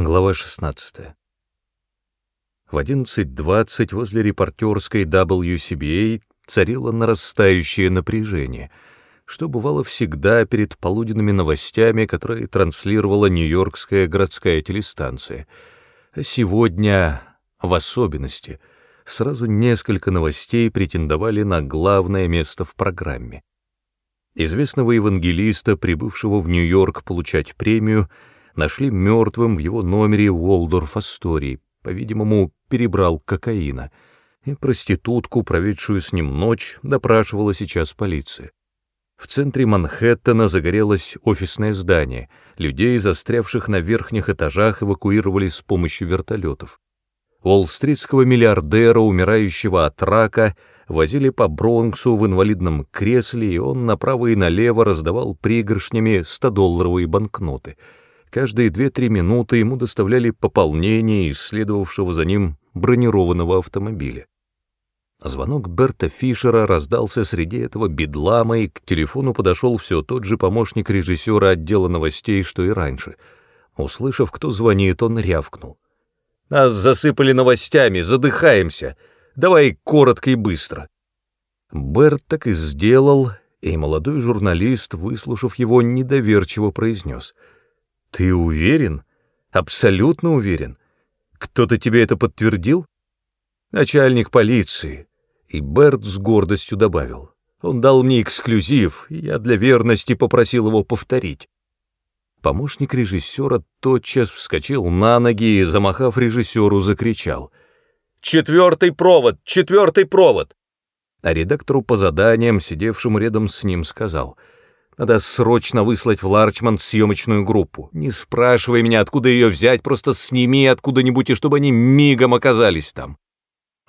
Глава 16. В 11.20 возле репортерской WCBA царило нарастающее напряжение, что бывало всегда перед полуденными новостями, которые транслировала Нью-Йоркская городская телестанция. А сегодня, в особенности, сразу несколько новостей претендовали на главное место в программе. Известного евангелиста, прибывшего в Нью-Йорк получать премию, нашли мертвым в его номере Уолдорф Астории, по-видимому, перебрал кокаина, и проститутку, проведшую с ним ночь, допрашивала сейчас полиция. В центре Манхэттена загорелось офисное здание, людей, застрявших на верхних этажах, эвакуировали с помощью вертолетов. Уолл-стритского миллиардера, умирающего от рака, возили по Бронксу в инвалидном кресле, и он направо и налево раздавал пригоршнями 100-долларовые банкноты — Каждые две-три минуты ему доставляли пополнение из следовавшего за ним бронированного автомобиля. Звонок Берта Фишера раздался среди этого бедлама, и к телефону подошел все тот же помощник режиссера отдела новостей, что и раньше. Услышав, кто звонит, он рявкнул. «Нас засыпали новостями, задыхаемся. Давай коротко и быстро». Берт так и сделал, и молодой журналист, выслушав его, недоверчиво произнес — ты уверен? Абсолютно уверен? Кто-то тебе это подтвердил? Начальник полиции. И Берт с гордостью добавил. Он дал мне эксклюзив, и я для верности попросил его повторить. Помощник режиссера тотчас вскочил на ноги и, замахав режиссеру, закричал. «Четвертый провод! Четвертый провод!» А редактору по заданиям, сидевшему рядом с ним, сказал — надо срочно выслать в Ларчман съемочную группу. Не спрашивай меня, откуда ее взять, просто сними откуда-нибудь, и чтобы они мигом оказались там.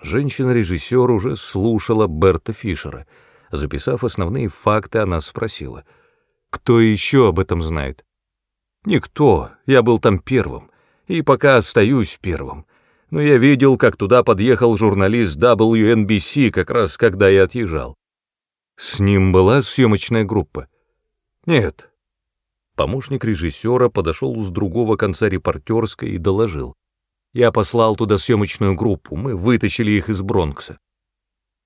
Женщина-режиссер уже слушала Берта Фишера. Записав основные факты, она спросила. «Кто еще об этом знает?» «Никто. Я был там первым. И пока остаюсь первым. Но я видел, как туда подъехал журналист WNBC, как раз когда я отъезжал. С ним была съемочная группа. Нет. Помощник режиссера подошел с другого конца репортерской и доложил. Я послал туда съемочную группу, мы вытащили их из Бронкса.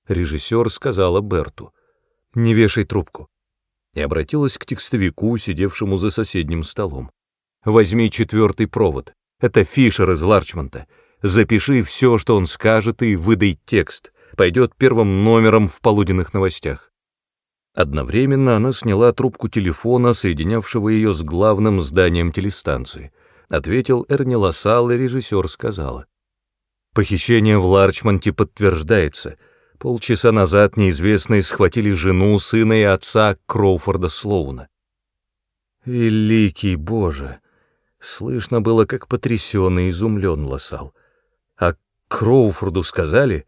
Режиссер сказала Берту, не вешай трубку. И обратилась к текстовику, сидевшему за соседним столом. Возьми четвертый провод. Это Фишер из Ларчмонта. Запиши все, что он скажет, и выдай текст. Пойдет первым номером в полуденных новостях. Одновременно она сняла трубку телефона, соединявшего ее с главным зданием телестанции. Ответил Эрни Лассал, и режиссер сказала. «Похищение в Ларчмонте подтверждается. Полчаса назад неизвестные схватили жену, сына и отца Кроуфорда Слоуна». «Великий Боже!» Слышно было, как потрясенный и изумлен Лассал. «А Кроуфорду сказали?»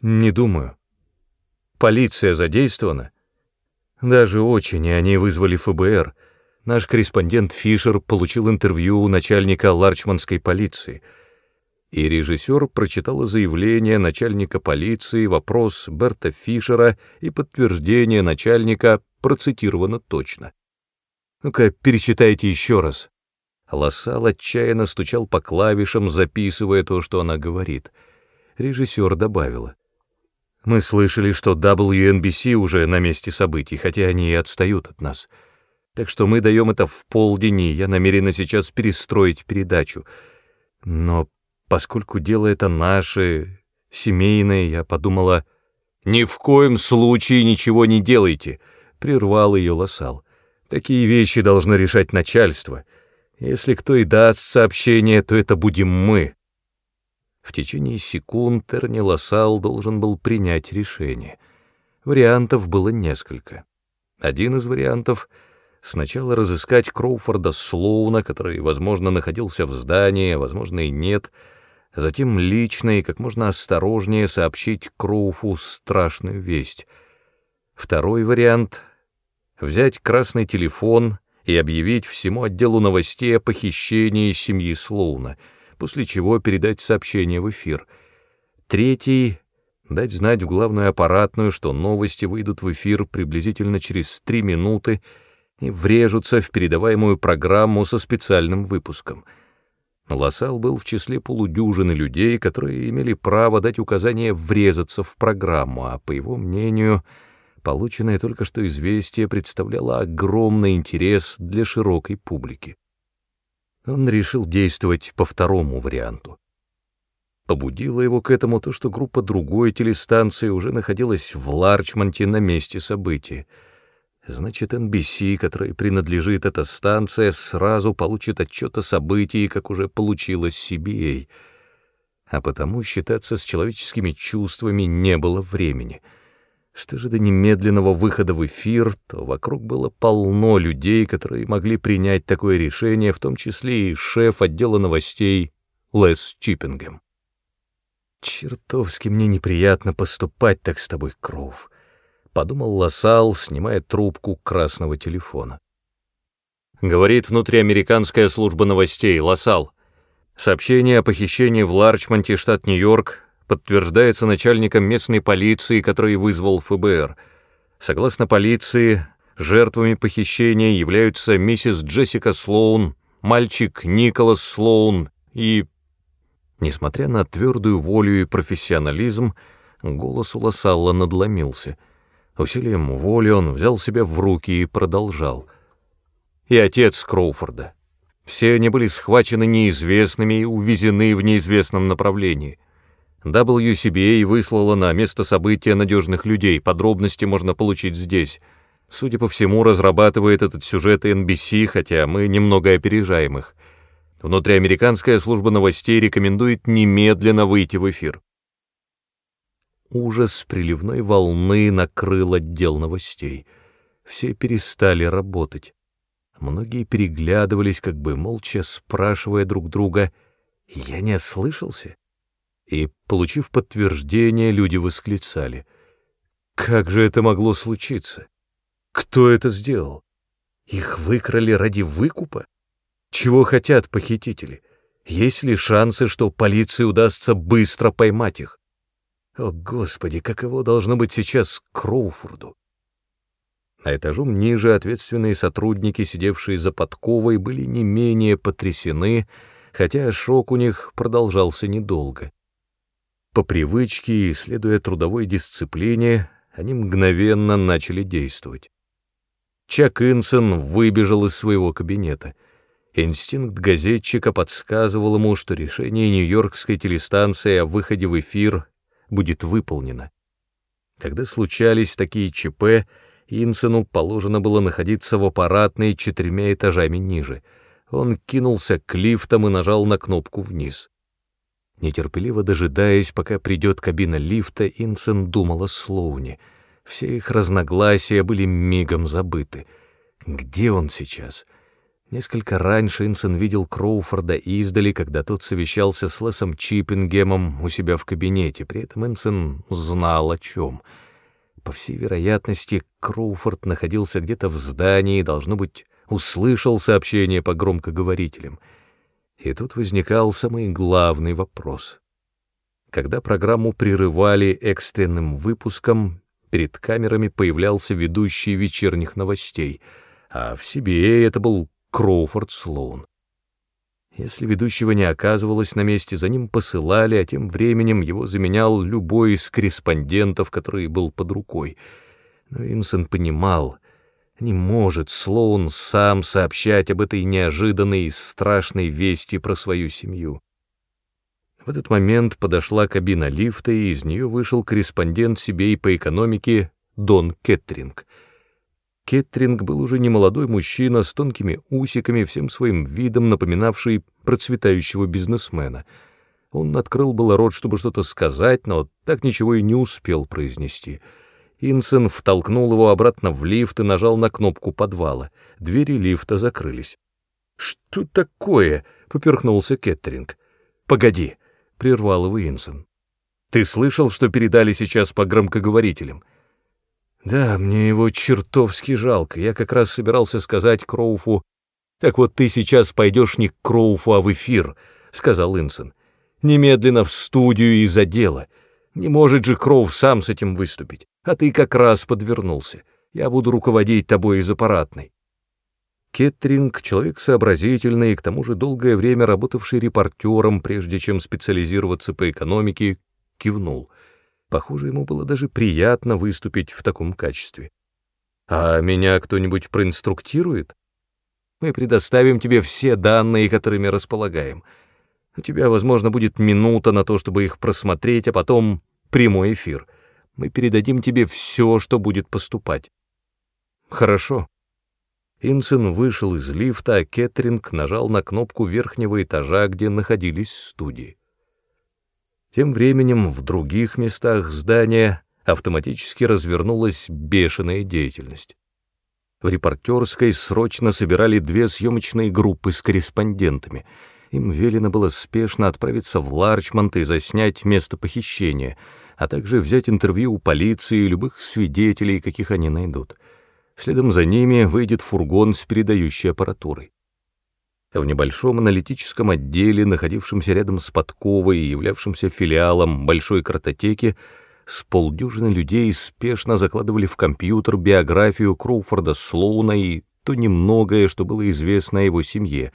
«Не думаю». «Полиция задействована?» Даже очень, и они вызвали ФБР. Наш корреспондент Фишер получил интервью у начальника Ларчманской полиции. И режиссер прочитала заявление начальника полиции, вопрос Берта Фишера и подтверждение начальника процитировано точно. Ну-ка, перечитайте еще раз. Лассал отчаянно стучал по клавишам, записывая то, что она говорит. Режиссер добавила. Мы слышали, что WNBC уже на месте событий, хотя они и отстают от нас. Так что мы даем это в полдень, и я намерена сейчас перестроить передачу. Но поскольку дело это наше, семейное, я подумала, «Ни в коем случае ничего не делайте», — прервал ее Лосал. «Такие вещи должно решать начальство. Если кто и даст сообщение, то это будем мы». В течение секунд Эрни Лассал должен был принять решение. Вариантов было несколько. Один из вариантов — сначала разыскать Кроуфорда Слоуна, который, возможно, находился в здании, а, возможно, и нет, а затем лично и как можно осторожнее сообщить Кроуфу страшную весть. Второй вариант — взять красный телефон и объявить всему отделу новостей о похищении семьи Слоуна — после чего передать сообщение в эфир. Третий — дать знать в главную аппаратную, что новости выйдут в эфир приблизительно через три минуты и врежутся в передаваемую программу со специальным выпуском. Лосал был в числе полудюжины людей, которые имели право дать указание врезаться в программу, а по его мнению, полученное только что известие представляло огромный интерес для широкой публики. Он решил действовать по второму варианту. Побудило его к этому то, что группа другой телестанции уже находилась в Ларчмонте на месте события — Значит, NBC, которой принадлежит эта станция, сразу получит отчет о событии, как уже получилось CBA. А потому считаться с человеческими чувствами не было времени. Что же до немедленного выхода в эфир, то вокруг было полно людей, которые могли принять такое решение, в том числе и шеф отдела новостей Лес Чиппингем. «Чертовски мне неприятно поступать так с тобой, Кроув», подумал Лосал, снимая трубку красного телефона. Говорит внутриамериканская служба новостей, Лосал. Сообщение о похищении в Ларчмонте, штат Нью-Йорк, подтверждается начальником местной полиции, который вызвал ФБР. Согласно полиции, жертвами похищения являются миссис Джессика Слоун, мальчик Николас Слоун и... Несмотря на твердую волю и профессионализм, голос у Лосалла надломился — Усилием воли он взял себя в руки и продолжал. И отец Кроуфорда. Все они были схвачены неизвестными и увезены в неизвестном направлении. WCBA выслала на место события надежных людей, подробности можно получить здесь. Судя по всему, разрабатывает этот сюжет NBC, хотя мы немного опережаем их. Внутриамериканская служба новостей рекомендует немедленно выйти в эфир ужас приливной волны накрыл отдел новостей. Все перестали работать. Многие переглядывались, как бы молча спрашивая друг друга, «Я не ослышался?» И, получив подтверждение, люди восклицали, «Как же это могло случиться? Кто это сделал? Их выкрали ради выкупа? Чего хотят похитители? Есть ли шансы, что полиции удастся быстро поймать их? О, Господи, каково должно быть сейчас Кроуфорду? А этажом ниже ответственные сотрудники, сидевшие за подковой, были не менее потрясены, хотя шок у них продолжался недолго. По привычке и следуя трудовой дисциплине, они мгновенно начали действовать. Чак Инсон выбежал из своего кабинета. Инстинкт газетчика подсказывал ему, что решение Нью-Йоркской телестанции о выходе в эфир будет выполнено. Когда случались такие ЧП, Инсену положено было находиться в аппаратной четырьмя этажами ниже. Он кинулся к лифтам и нажал на кнопку вниз. Нетерпеливо дожидаясь, пока придет кабина лифта, Инсен думал о Слоуне. Все их разногласия были мигом забыты. Где он сейчас? Несколько раньше Инсон видел Кроуфорда издали, когда тот совещался с Лесом Чиппингемом у себя в кабинете. При этом Инсон знал о чем. По всей вероятности, Кроуфорд находился где-то в здании и, должно быть, услышал сообщение по громкоговорителям. И тут возникал самый главный вопрос. Когда программу прерывали экстренным выпуском, перед камерами появлялся ведущий вечерних новостей, а в себе это был Кроуфорд Слоун. Если ведущего не оказывалось на месте, за ним посылали, а тем временем его заменял любой из корреспондентов, который был под рукой. Но Инсон понимал, не может Слоун сам сообщать об этой неожиданной и страшной вести про свою семью. В этот момент подошла кабина лифта, и из нее вышел корреспондент себе и по экономике Дон Кеттринг — Кеттринг был уже не молодой мужчина с тонкими усиками, всем своим видом напоминавший процветающего бизнесмена. Он открыл было рот, чтобы что-то сказать, но так ничего и не успел произнести. Инсен втолкнул его обратно в лифт и нажал на кнопку подвала. Двери лифта закрылись. «Что такое?» — поперхнулся Кеттринг. «Погоди», — прервал его Инсен. «Ты слышал, что передали сейчас по громкоговорителям?» Да, мне его чертовски жалко. Я как раз собирался сказать Кроуфу... Так вот ты сейчас пойдешь не к Кроуфу, а в эфир, сказал Инсон. Немедленно в студию и за дело. Не может же Кроув сам с этим выступить. А ты как раз подвернулся. Я буду руководить тобой из аппаратной. Кеттринг, человек сообразительный и к тому же долгое время работавший репортером, прежде чем специализироваться по экономике, кивнул. Похоже, ему было даже приятно выступить в таком качестве. «А меня кто-нибудь проинструктирует? Мы предоставим тебе все данные, которыми располагаем. У тебя, возможно, будет минута на то, чтобы их просмотреть, а потом прямой эфир. Мы передадим тебе все, что будет поступать». «Хорошо», Инсен вышел из лифта, а Кеттринг нажал на кнопку верхнего этажа, где находились студии. Тем временем в других местах здания автоматически развернулась бешеная деятельность. В репортерской срочно собирали две съемочные группы с корреспондентами. Им велено было спешно отправиться в Ларчмонт и заснять место похищения, а также взять интервью у полиции и любых свидетелей, каких они найдут — Следом за ними выйдет фургон с передающей аппаратурой. В небольшом аналитическом отделе, находившемся рядом с подковой и являвшемся филиалом большой картотеки, с полдюжины людей спешно закладывали в компьютер биографию Кроуфорда Слоуна и то немногое, что было известно о его семье,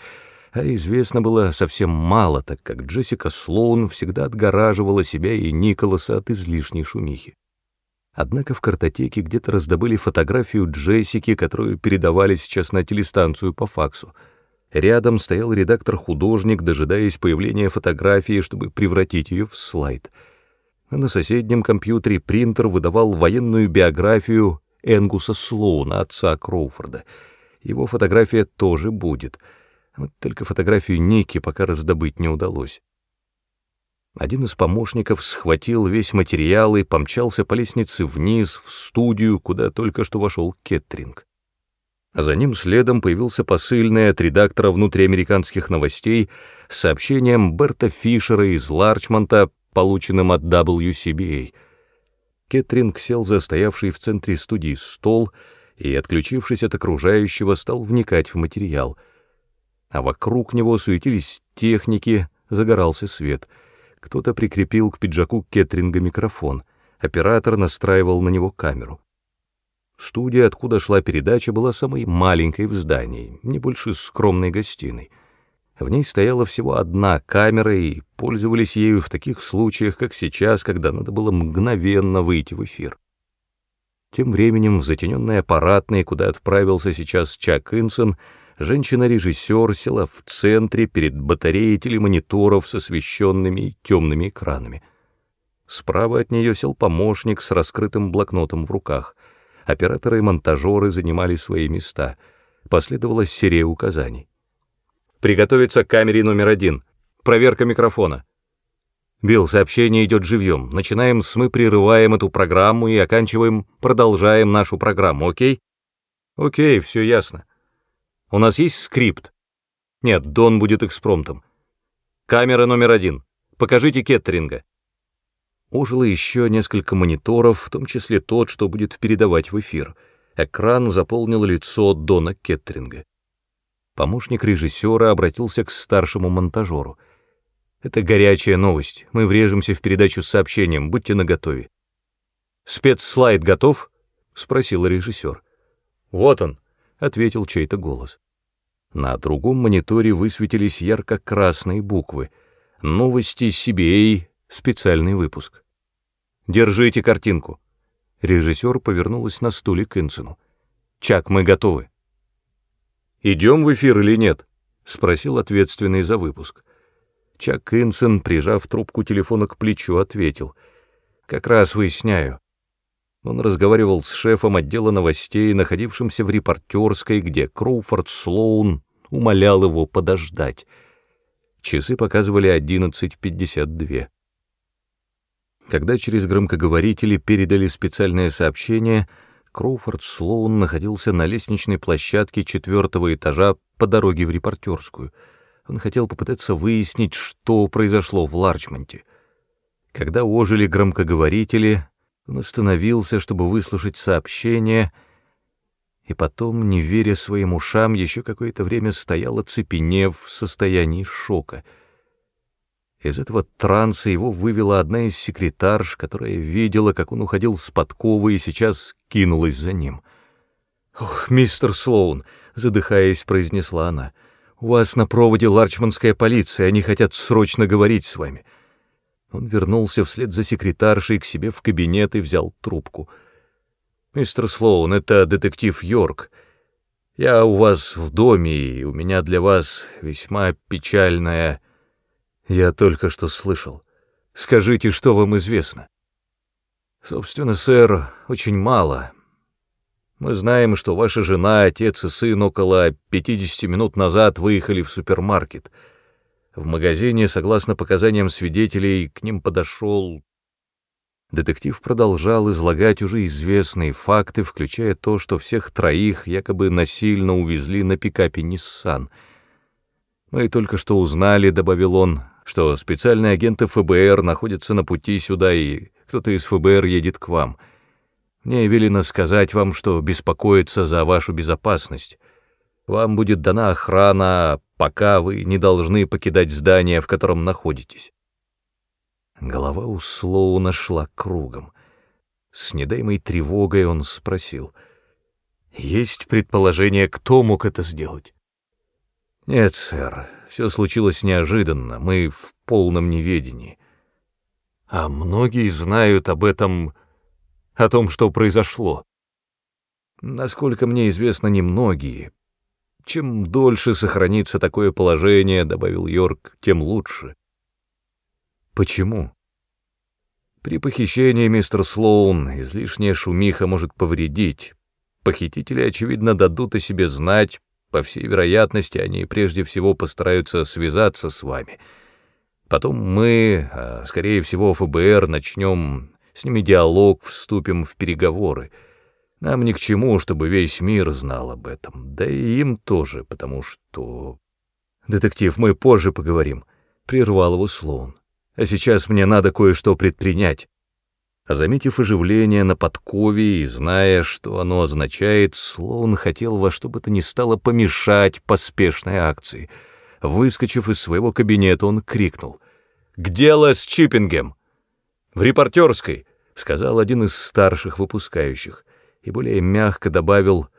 а известно было совсем мало, так как Джессика Слоун всегда отгораживала себя и Николаса от излишней шумихи. Однако в картотеке где-то раздобыли фотографию Джессики, которую передавали сейчас на телестанцию по факсу. Рядом стоял редактор-художник, дожидаясь появления фотографии, чтобы превратить ее в слайд. На соседнем компьютере принтер выдавал военную биографию Энгуса Слоуна, отца Кроуфорда. Его фотография тоже будет. Вот только фотографию Ники пока раздобыть не удалось. Один из помощников схватил весь материал и помчался по лестнице вниз, в студию, куда только что вошел Кеттринг. А за ним следом появился посыльный от редактора внутриамериканских новостей с сообщением Берта Фишера из Ларчмонта, полученным от WCBA. Кеттринг сел за стоявший в центре студии стол и, отключившись от окружающего, стал вникать в материал. А вокруг него суетились техники, загорался свет — кто-то прикрепил к пиджаку Кеттринга микрофон. Оператор настраивал на него камеру. Студия, откуда шла передача, была самой маленькой в здании, не больше скромной гостиной. В ней стояла всего одна камера, и пользовались ею в таких случаях, как сейчас, когда надо было мгновенно выйти в эфир. Тем временем в затененной аппаратной, куда отправился сейчас Чак Инсон, женщина-режиссер села в центре перед батареей телемониторов с освещенными темными экранами. Справа от нее сел помощник с раскрытым блокнотом в руках. Операторы и монтажеры занимали свои места. Последовала серия указаний. «Приготовиться к камере номер один. Проверка микрофона». «Билл, сообщение идет живьем. Начинаем с «мы прерываем эту программу» и оканчиваем «продолжаем нашу программу», окей?» «Окей, все ясно. У нас есть скрипт? Нет, Дон будет экспромтом. Камера номер один. Покажите кеттеринга. Ожило еще несколько мониторов, в том числе тот, что будет передавать в эфир. Экран заполнил лицо Дона Кеттеринга. Помощник режиссера обратился к старшему монтажеру. «Это горячая новость. Мы врежемся в передачу с сообщением. Будьте наготове». «Спецслайд готов?» — спросил режиссер. «Вот он», — ответил чей-то голос. На другом мониторе высветились ярко-красные буквы. Новости CBA, специальный выпуск. «Держите картинку». Режиссер повернулась на стуле к Инсену. «Чак, мы готовы». «Идем в эфир или нет?» — спросил ответственный за выпуск. Чак Инсен, прижав трубку телефона к плечу, ответил. «Как раз выясняю. Он разговаривал с шефом отдела новостей, находившимся в репортерской, где Кроуфорд Слоун умолял его подождать. Часы показывали 11.52. Когда через громкоговорители передали специальное сообщение, Кроуфорд Слоун находился на лестничной площадке четвертого этажа по дороге в репортерскую. Он хотел попытаться выяснить, что произошло в Ларчмонте. Когда ожили громкоговорители, он остановился, чтобы выслушать сообщение, и потом, не веря своим ушам, еще какое-то время стоял оцепенев в состоянии шока. Из этого транса его вывела одна из секретарш, которая видела, как он уходил с подковы и сейчас кинулась за ним. «Ох, мистер Слоун, задыхаясь, произнесла она. «У вас на проводе ларчманская полиция, они хотят срочно говорить с вами». Он вернулся вслед за секретаршей к себе в кабинет и взял трубку. «Мистер Слоун, это детектив Йорк. Я у вас в доме, и у меня для вас весьма печальная...» «Я только что слышал. Скажите, что вам известно?» «Собственно, сэр, очень мало. Мы знаем, что ваша жена, отец и сын около 50 минут назад выехали в супермаркет. В магазине, согласно показаниям свидетелей, к ним подошел... Детектив продолжал излагать уже известные факты, включая то, что всех троих якобы насильно увезли на пикапе «Ниссан». «Мы только что узнали», — добавил он, — «что специальные агенты ФБР находятся на пути сюда, и кто-то из ФБР едет к вам». Мне велено сказать вам, что беспокоиться за вашу безопасность. Вам будет дана охрана, пока вы не должны покидать здание, в котором находитесь». Голова у Слоуна шла кругом. С недаемой тревогой он спросил. «Есть предположение, кто мог это сделать?» «Нет, сэр, все случилось неожиданно, мы в полном неведении. А многие знают об этом о том, что произошло. Насколько мне известно, немногие. Чем дольше сохранится такое положение, добавил Йорк, тем лучше. Почему? При похищении мистер Слоун излишняя шумиха может повредить. Похитители, очевидно, дадут о себе знать, по всей вероятности, они прежде всего постараются связаться с вами. Потом мы, а скорее всего ФБР, начнем с ними диалог, вступим в переговоры. Нам ни к чему, чтобы весь мир знал об этом, да и им тоже, потому что... Детектив, мы позже поговорим, — прервал его Слоун. А сейчас мне надо кое-что предпринять. А заметив оживление на подкове и зная, что оно означает, Слоун хотел во что бы то ни стало помешать поспешной акции. Выскочив из своего кабинета, он крикнул. «Где Лес Чиппингем?» «В репортерской сказал один из старших выпускающих, и более мягко добавил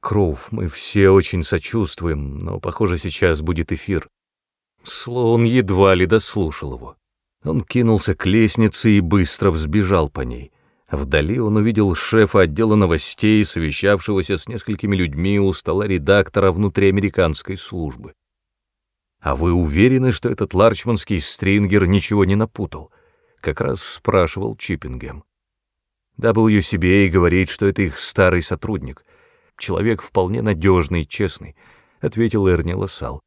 «Кроув, мы все очень сочувствуем, но, похоже, сейчас будет эфир». Слоун едва ли дослушал его. Он кинулся к лестнице и быстро взбежал по ней. Вдали он увидел шефа отдела новостей, совещавшегося с несколькими людьми у стола редактора внутриамериканской службы. «А вы уверены, что этот ларчманский стрингер ничего не напутал?» как раз спрашивал Чиппингем. WCBA говорит, что это их старый сотрудник. Человек вполне надежный и честный, — ответил Эрни Лассал.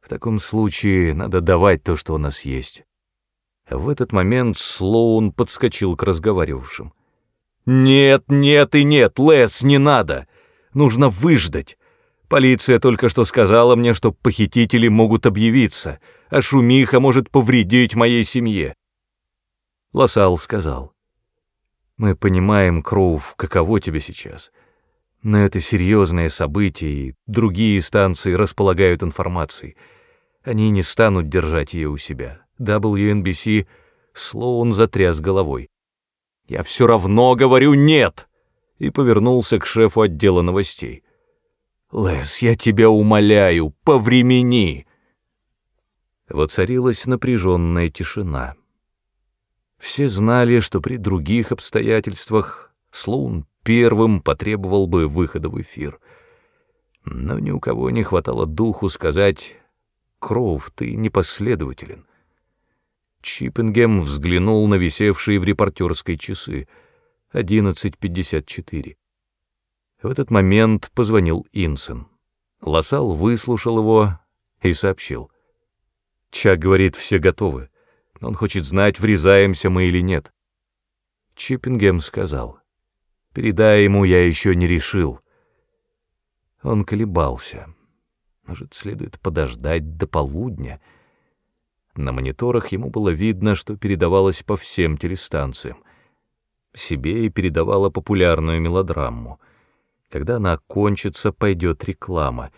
В таком случае надо давать то, что у нас есть. В этот момент Слоун подскочил к разговаривавшим. «Нет, нет и нет, Лес, не надо! Нужно выждать! Полиция только что сказала мне, что похитители могут объявиться, а шумиха может повредить моей семье. Лосал сказал. «Мы понимаем, Кроув, каково тебе сейчас. Но это серьезное событие, и другие станции располагают информацией. Они не станут держать ее у себя. WNBC Слоун затряс головой. «Я все равно говорю нет!» и повернулся к шефу отдела новостей. «Лес, я тебя умоляю, повремени!» Воцарилась напряженная тишина. Все знали, что при других обстоятельствах Слоун первым потребовал бы выхода в эфир. Но ни у кого не хватало духу сказать «Кроув, ты непоследователен». Чиппингем взглянул на висевшие в репортерской часы. 11.54. В этот момент позвонил Инсон. Лосал выслушал его и сообщил. Чак говорит, все готовы. Он хочет знать, врезаемся мы или нет. Чиппингем сказал. Передай ему, я еще не решил. Он колебался. Может, следует подождать до полудня? На мониторах ему было видно, что передавалось по всем телестанциям. Себе и передавала популярную мелодраму. Когда она кончится, пойдет реклама.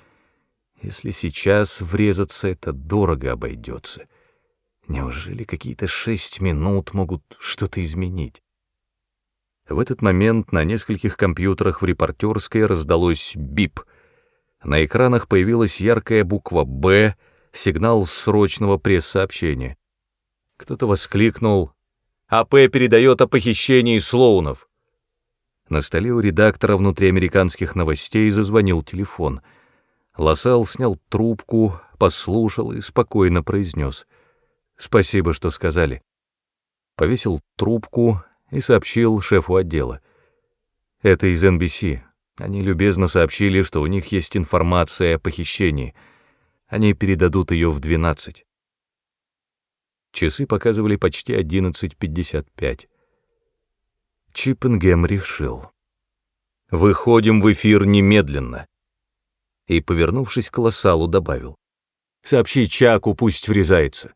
Если сейчас врезаться, это дорого обойдется. Неужели какие-то шесть минут могут что-то изменить? В этот момент на нескольких компьютерах в репортерской раздалось бип. На экранах появилась яркая буква «Б», сигнал срочного пресс-сообщения. Кто-то воскликнул «АП передает о похищении Слоунов». На столе у редактора внутриамериканских новостей зазвонил телефон. Лосал снял трубку, послушал и спокойно произнес «Спасибо, что сказали». Повесил трубку и сообщил шефу отдела. «Это из NBC. Они любезно сообщили, что у них есть информация о похищении. Они передадут ее в 12. Часы показывали почти 11.55. Чиппенгем решил. «Выходим в эфир немедленно». И, повернувшись к Лосалу, добавил. «Сообщи Чаку, пусть врезается».